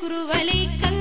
குருவலை